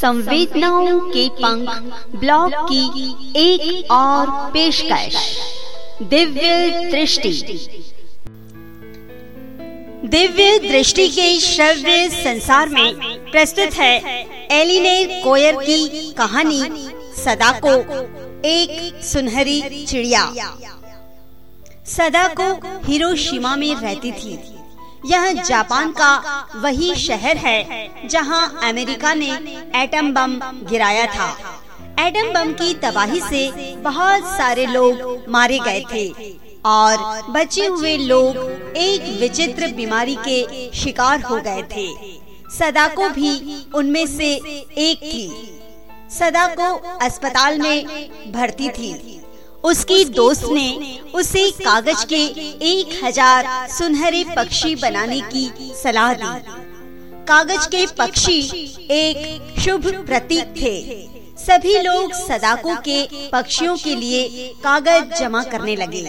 संवेदनाओं के पंख ब्लॉग की एक और पेशकश। दिव्य दृष्टि। दिव्य दृष्टि के श्रव्य संसार में प्रस्तुत है एलिने कोयर की कहानी सदा को एक सुनहरी चिड़िया। सदा को हिरोशिमा में रहती थी। यह जापान का वही शहर है जहाँ अमेरिका ने एटम बम गिराया था। एटम बम की तबाही से बहुत सारे लोग मारे गए थे और बचे हुए लोग एक विचित्र बीमारी के शिकार हो गए थे। सदा को भी उनमें से एक थी। सदा को अस्पताल में भर्ती थी। उसकी दोस्त ने उसे कागज़ के एक हज़ार सुनहरे पक्षी बनाने की सलाह दी। कागज़ के पक्षी एक शुभ प्रतीक थे। सभी लोग सदाको के पक्षियों के लिए कागज़ जमा करने लगे।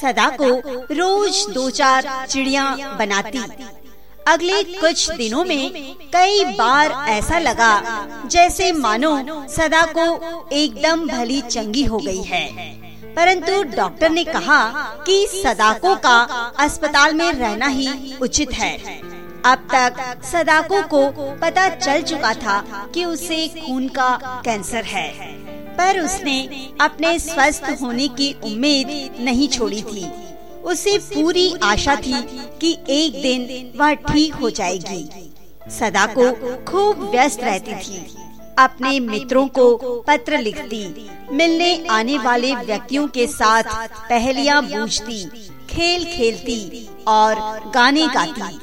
सदाको रोज दो चार चिड़िया बनाती। अगले कुछ दिनों में कई बार ऐसा लगा जैसे मानो सदा को एकदम भली चंगी हो गई है परंतु डॉक्टर ने कहा कि सदाको का अस्पताल में रहना ही उचित है। अब तक सदाको को पता चल चुका था कि उसे खून का कैंसर है। पर उसने अपने स्वस्थ होने की उम्मीद नहीं छोड़ी थी। उसे पूरी आशा थी कि एक दिन वह ठीक हो जाएगी। सदा को खूब व्यस्त रहती थी। अपने मित्रों को पत्र लिखती। मिलने आने वाले व्यक्तियों के साथ पहलियाँ बूझती खेल खेलती और गाने गाती।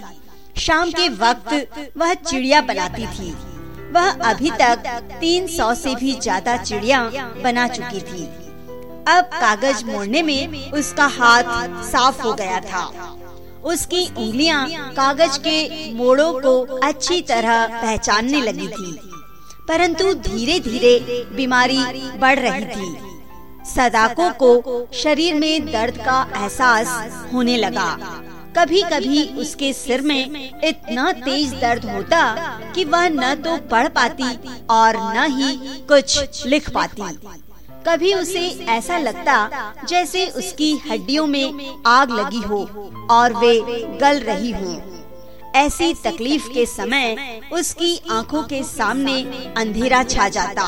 शाम के वक्त वह चिड़िया बनाती थी। वह अभी तक 300 से भी ज़्यादा चिड़िया बना चुकी थी। अब कागज़ मोड़ने में उसका हाथ साफ़ हो गया था। उसकी उंगलियाँ कागज़ के मोड़ों को अच्छी तरह पहचानने लगी थी, परंतु धीरे धीरे बीमारी बढ़ रही थी। सदाको को शरीर में दर्द का एहसास होने लगा। कभी कभी उसके सिर में इतना तेज दर्द होता कि वह न तो पढ़ पाती और न ही कुछ लिख पाती। कभी उसे ऐसा लगता जैसे उसकी हड्डियों में आग लगी हो और वे गल रही हों। ऐसी तकलीफ़ के समय उसकी आँखों के सामने अंधेरा छा जाता।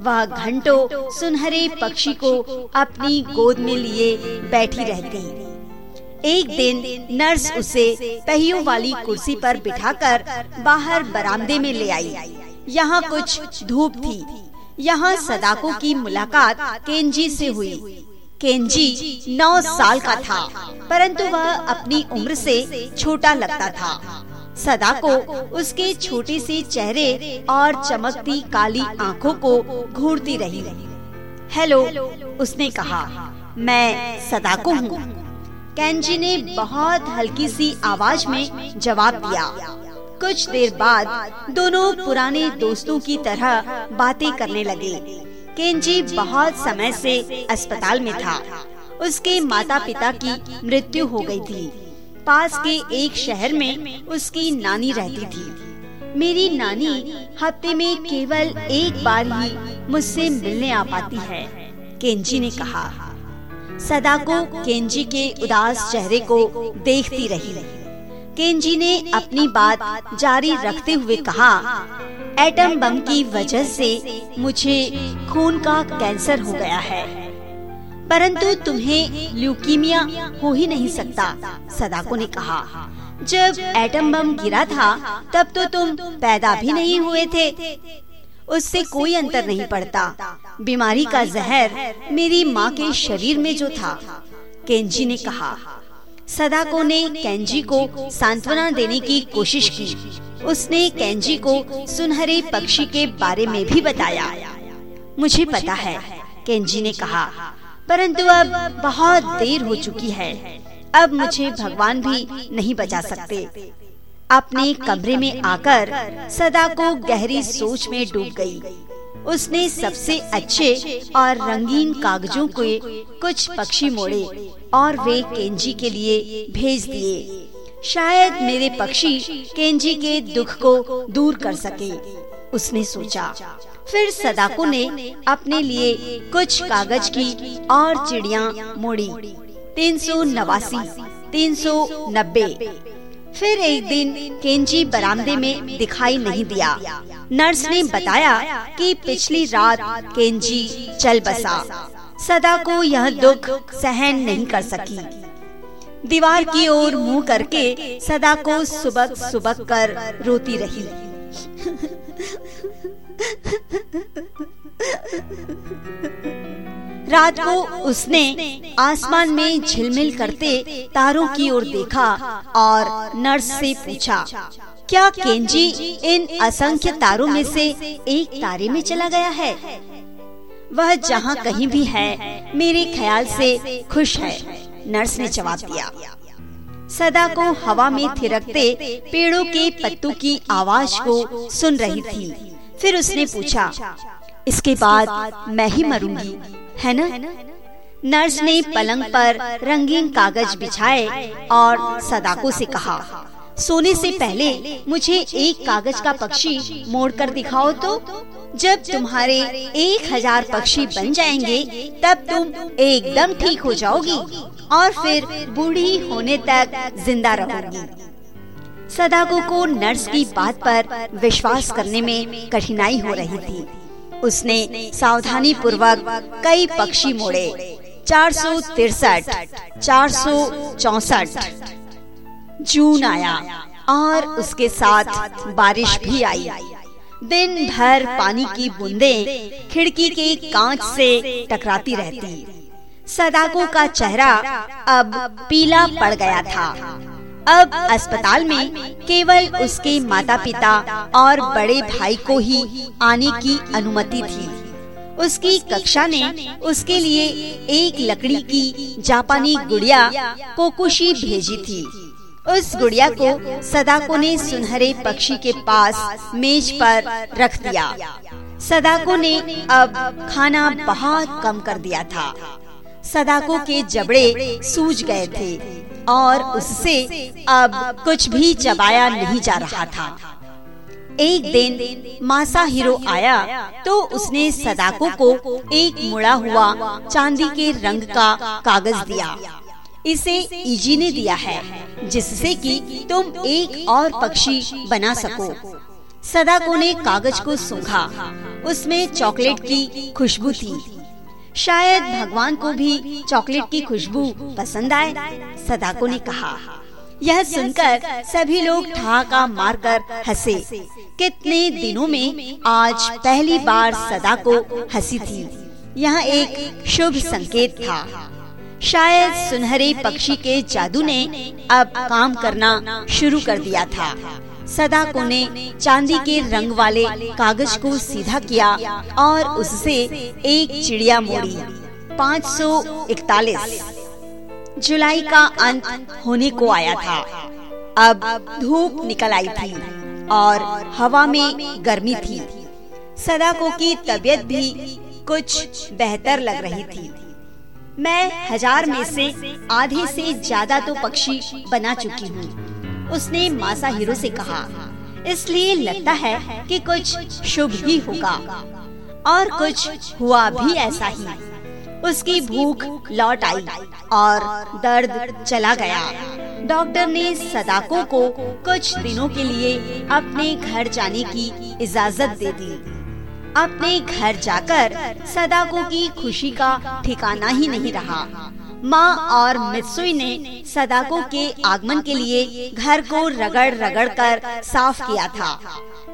वह घंटों सुनहरे पक्षी को अपनी गोद में लिए बैठी रहती। एक दिन नर्स उसे पहियों वाली कुर्सी पर बिठाकर बाहर बरामदे में ले आई। यहाँ कुछ धूप थी। यहाँ सदाको की मुलाकात केंजी से हुई। केंजी नौ साल का था परंतु वह अपनी उम्र से छोटा लगता था। सदाको उसके छोटे से चेहरे और चमकती काली आँखों को घूरती रही। हेलो उसने कहा मैं सदाको हूँ। केंजी ने बहुत हल्की सी आवाज़ में जवाब दिया। कुछ देर बाद दोनों पुराने दोस्तों की तरह बातें करने लगे। केंजी बहुत समय से अस्पताल में था। उसके माता पिता की मृत्यु हो गई थी। पास के एक शहर में उसकी नानी रहती थी। मेरी नानी हफ़्ते में केवल एक बार ही मुझसे मिलने आ पाती है, केंजी ने कहा। सदा को केंजी के उदास चेहरे को देखती रही। केंजी ने अपनी बात जारी रखते हुए कहा, एटम बम की वजह से मुझे खून का कैंसर हो गया है। परंतु तुम्हें ल्यूकीमिया हो ही नहीं सकता, सदाको ने कहा। जब एटम बम गिरा था, तब तो तुम पैदा भी नहीं हुए थे। उससे कोई अंतर नहीं पड़ता। बीमारी का जहर मेरी माँ के शरीर में जो था केंजी ने कहा। सदाको ने केंजी को सांत्वना देने की कोशिश की। उसने कैंजी को सुनहरे पक्षी के बारे में भी बताया। मुझे पता है कैंजी ने कहा परंतु अब बहुत देर हो चुकी है। अब मुझे भगवान भी नहीं बचा सकते। अपने कमरे में आकर सदा को गहरी सोच में डूब गई। उसने सबसे अच्छे और रंगीन कागजों के कुछ पक्षी मोड़े और वे केंजी के लिए भेज दिए। शायद मेरे पक्षी केंजी के दुख को दूर कर सके, उसने सोचा। फिर सदाको ने अपने लिए कुछ कागज़ की और चिड़िया मोड़ी। तीन सौ नवासी, तीन सौ नब्बे। फिर एक दिन केंजी बरामदे में दिखाई नहीं दिया। नर्स ने बताया कि पिछली रात केंजी चल बसा। सदा को यह दुख सहन नहीं कर सकी। दीवार की ओर मुँह करके सदा को सुबह सुबह कर रोती रही। रात को उसने आसमान में झिलमिल करते तारों की ओर देखा और नर्स से पूछा, क्या केंजी इन असंख्य तारों में से एक तारे में चला गया है? वह जहाँ कहीं भी है, मेरे ख्याल से खुश है, नर्स ने जवाब दिया। सदा को हवा में थिरकते पेड़ों के पत्तों की आवाज़ को सुन रही थी। फिर उसने पूछा, इसके बाद मैं ही मरूँगी? है न? नर्स ने पलंग पर रंगीन कागज़ बिछाए और सदाको से कहा, सोने से पहले मुझे एक कागज़ का पक्षी मोड़ कर दिखाओ तो। जब तुम्हारे एक हज़ार पक्षी बन जाएँगे, तब तुम एकदम ठीक हो जाओगी और फिर बूढ़ी होने तक ज़िंदा रहोगी। सदागो को नर्स की बात पर विश्वास करने में कठिनाई हो रही थी। उसने सावधानी पूर्वक कई पक्षी मोड़े। चार सौ तिरसठ, चार सौ चौसठ। जून आया और उसके साथ बारिश भी आई। दिन भर पानी की बूंदें खिड़की के कांच से टकराती रहती। सदाको का चेहरा अब पीला पड़ गया था। अब अस्पताल में केवल उसके माता पिता और बड़े भाई को ही आने की अनुमति थी। उसकी कक्षा ने उसके लिए एक लकड़ी की जापानी गुड़िया कोकुशी भेजी थी। उस गुड़िया को सदाको ने सुनहरे पक्षी के पास मेज पर रख दिया। सदाको ने अब खाना बहुत कम कर दिया था। सदाको के जबड़े सूज गए थे। और उससे अब कुछ भी चबाया नहीं जा रहा था। एक दिन मासा हीरो आया तो उसने सदाको को एक मुड़ा हुआ चांदी के रंग का कागज़ दिया। इसे इजी ने दिया है, जिससे कि तुम एक और पक्षी बना सको। सदाको ने कागज़ को सूंघा। उसमें चॉकलेट की खुशबू थी। शायद भगवान को भी चॉकलेट की खुशबू पसंद आए, सदाको ने कहा। यह सुनकर सभी लोग ठहाका मारकर हंसे। कितने दिनों में आज पहली बार सदा को हँसी थी। यह एक शुभ संकेत था। शायद सुनहरे पक्षी के जादू ने अब काम करना शुरू कर दिया था। सदाको ने चांदी के रंग वाले कागज़ को सीधा किया और उससे एक चिड़िया मोड़ी। पाँच सौ इकतालीस। जुलाई का अंत होने को आया था। अब धूप निकल आई थी और हवा में गर्मी थी। सदाको की तबीयत भी कुछ बेहतर लग रही थी। मैं हज़ार में से आधे से ज़्यादा तो पक्षी बना चुकी हूँ। उसने मासा हीरो से कहा, इसलिए लगता है कि कुछ शुभ ही होगा और कुछ हुआ भी ऐसा ही। उसकी भूख लौट आई और दर्द चला गया। डॉक्टर ने सदाको को कुछ दिनों के लिए अपने घर जाने की इजाज़त दे दी। अपने घर जाकर सदाको की खुशी का ठिकाना ही नहीं रहा। माँ और मित्सुई ने सदाको के आगमन के लिए घर को रगड़ रगड़ कर साफ़ किया था।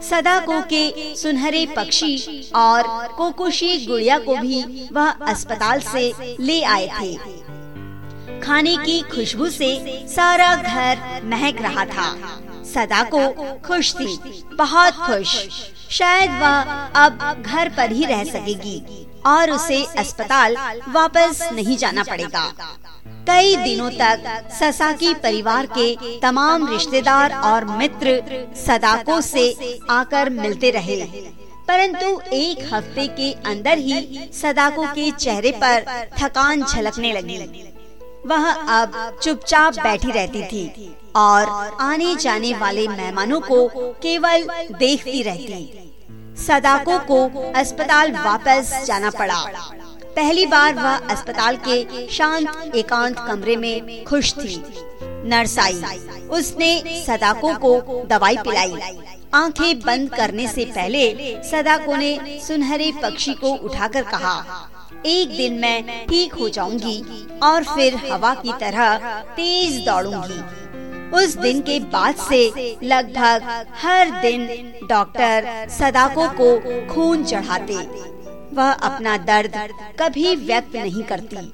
सदाको के सुनहरे पक्षी और कोकुशी गुड़िया को भी वह अस्पताल से ले आए थे। खाने की खुशबू से सारा घर महक रहा था। सदाको खुश थी, बहुत खुश। शायद वह अब घर पर ही रह सकेगी। और उसे अस्पताल वापस नहीं जाना पड़ेगा। कई दिनों तक ससाकी परिवार के तमाम रिश्तेदार और मित्र सदाको से आकर मिलते रहे। परंतु एक हफ़्ते के अंदर ही सदाको के चेहरे पर थकान झलकने लगी। वह अब चुपचाप बैठी रहती थी और आने जाने वाले मेहमानों को केवल देखती रहती। सदाको को अस्पताल वापस जाना पड़ा। पहली बार वह अस्पताल के शांत, एकांत कमरे में खुश थी। नर्स आई। उसने सदाको को दवाई पिलाई। आँखें बंद करने से पहले सदाको ने सुनहरे पक्षी को उठाकर कहा, एक दिन मैं ठीक हो जाऊँगी और फिर हवा की तरह तेज दौड़ूँगी। उस दिन के बाद से लगभग हर दिन डॉक्टर सदाको को खून चढ़ाते। वह अपना दर्द कभी व्यक्त नहीं करती।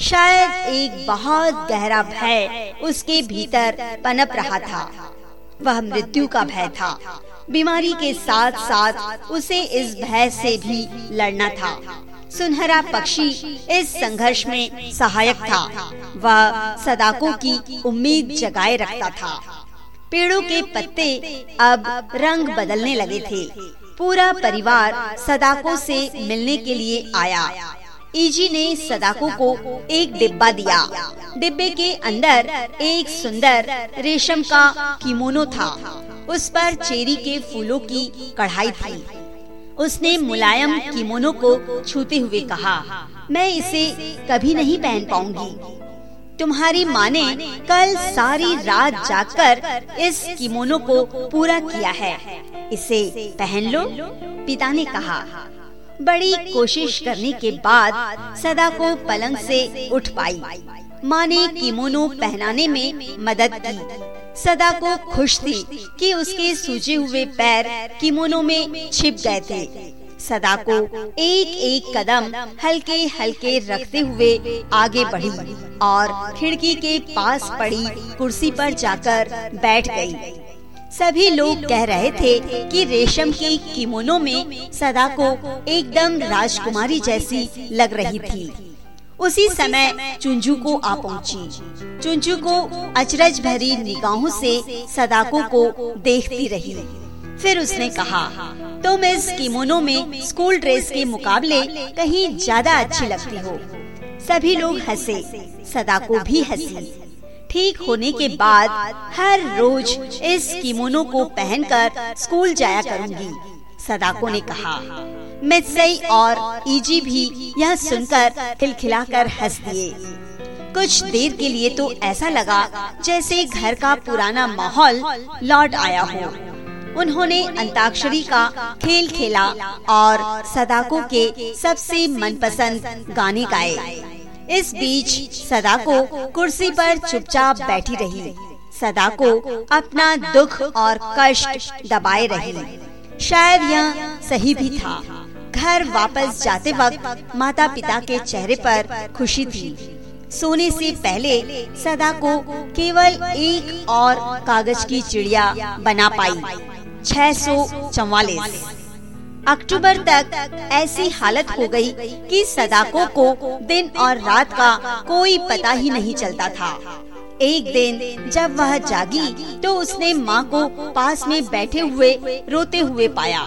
शायद एक बहुत गहरा भय उसके भीतर पनप रहा था। वह मृत्यु का भय था। बीमारी के साथ साथ उसे इस भय से भी लड़ना था। सुनहरा पक्षी इस संघर्ष में सहायक था। वह सदाकों की उम्मीद जगाए रखता था। पेड़ों के पत्ते अब रंग बदलने लगे थे। पूरा परिवार सदाकों से मिलने के लिए आया। ईजी ने सदाको को एक डिब्बा दिया। डिब्बे के अंदर एक सुंदर रेशम का किमोनो था। उस पर चेरी के फूलों की कढ़ाई थी। उसने मुलायम किमोनो को छूते हुए कहा मैं इसे कभी नहीं पहन पाऊँगी। तुम्हारी माँ ने कल सारी रात जागकर इस किमोनो को पूरा किया है। इसे पहन लो पिता ने कहा। बड़ी कोशिश करने के बाद सदा को पलंग से उठ पाई। माँ ने किमोनो पहनाने में मदद की। सदा को खुश थी कि उसके सूजे हुए पैर किमोनो में छिप गए थे सदा को एक एक कदम हल्के हल्के रखते हुए आगे बढ़ी और खिड़की के पास पड़ी कुर्सी पर जाकर बैठ गई। सभी लोग कह रहे थे कि रेशम की किमोनो में सदा को एकदम राजकुमारी जैसी लग रही थी उसी समय चुंजू को आ पहुँची। चुंजू को अचरज भरी निगाहों से सदाको को देखती रही। फिर उसने कहा तुम इस किमोनो में स्कूल ड्रेस के मुकाबले कहीं ज़्यादा अच्छी लगती हो। सभी लोग हंसे सदाको भी हँसी। ठीक होने के बाद हर रोज इस किमोनो को पहनकर स्कूल जाया करूँगी सदाको ने कहा मित्सई और ईजी भी यह सुनकर खिलखिलाकर हंस दिए। कुछ देर के लिए तो ऐसा लगा जैसे घर का पुराना माहौल लौट आया हो। उन्होंने अंताक्षरी का खेल खेला और सदाको के सबसे मनपसंद गाने गाए। इस बीच सदाको कुर्सी पर चुपचाप बैठी रही। सदा को अपना दुख और कष्ट दबाए रही। शायद यह सही भी था। घर वापस जाते वक्त माता पिता के चेहरे पर खुशी थी। सोने से पहले सदा को केवल एक और कागज़ की चिड़िया बना पाई, छह सौ चौवालीस। अक्टूबर तक ऐसी हालत हो गई कि सदाकों को दिन और रात का कोई पता ही नहीं चलता था। एक दिन जब वह जागी तो उसने माँ को पास में बैठे हुए रोते हुए पाया।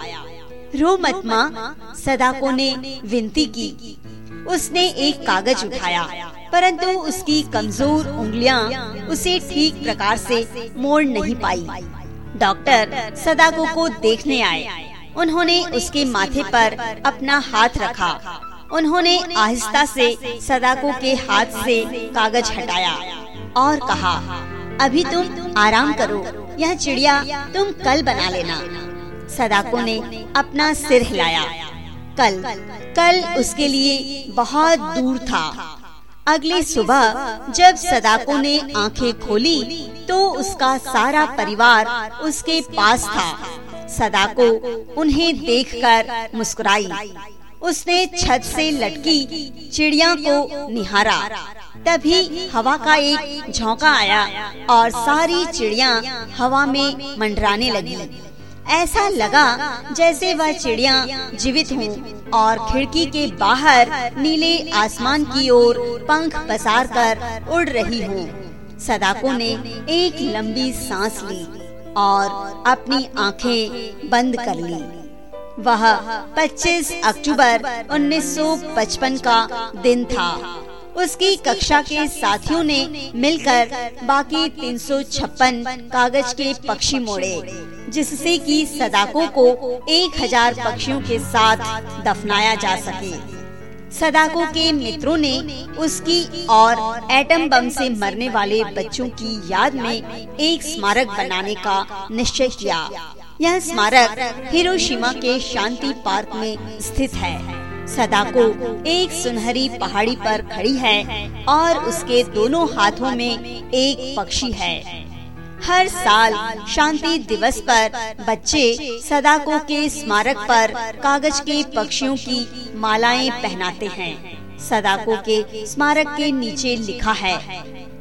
रो मत माँ सदाको ने विनती की। उसने एक कागज़ उठाया, परंतु उसकी कमज़ोर उंगलियाँ उसे ठीक प्रकार से मोड़ नहीं पाई। डॉक्टर सदाको को देखने आए। उन्होंने उसके माथे पर अपना हाथ रखा। उन्होंने आहिस्ता से सदाको के हाथ से कागज़ हटाया और कहा, अभी तुम आराम करो, यह चिड़िया तुम कल बना लेना। सदाको ने अपना सिर हिलाया। कल कल उसके लिए बहुत दूर था। अगली सुबह जब सदाको ने आँखें खोली तो उसका सारा परिवार उसके पास था। सदाको उन्हें देखकर मुस्कुराई। उसने छत से लटकी चिड़िया को निहारा। तभी हवा का एक झोंका आया और सारी चिड़िया हवा में मंडराने लगी। ऐसा लगा जैसे वह चिड़िया जीवित हों और खिड़की के बाहर नीले आसमान की ओर पंख पसार कर उड़ रही हूँ। सदाको ने एक लंबी सांस ली और अपनी आँखें बंद कर ली। वह 25 अक्टूबर 1955 का दिन था। उसकी कक्षा के साथियों ने मिलकर बाकी तीन सौ छप्पन कागज़ के पक्षी मोड़े जिससे कि सदाको को एक हज़ार पक्षियों के साथ दफनाया जा सके। सदाको के मित्रों ने उसकी और एटम बम से मरने वाले बच्चों की याद में एक स्मारक बनाने का निश्चय किया। यह स्मारक हिरोशिमा के शांति पार्क में स्थित है। सदाको एक सुनहरी पहाड़ी पर खड़ी है और उसके दोनों हाथों में एक पक्षी है। हर साल शांति दिवस पर बच्चे सदाको के स्मारक पर कागज़ के पक्षियों की मालाएँ पहनाते हैं। सदाको के स्मारक के नीचे लिखा है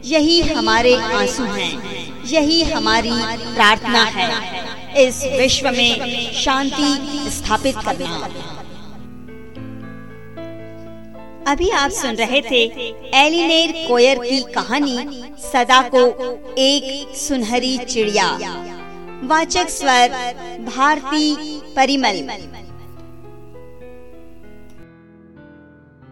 यही हमारे आँसू हैं, यही हमारी प्रार्थना है। इस विश्व में शांति स्थापित करना। अभी आप सुन रहे थे एलिनेर कोयर की कहानी सदा को एक सुनहरी चिड़िया। वाचक स्वर भारती परिमल।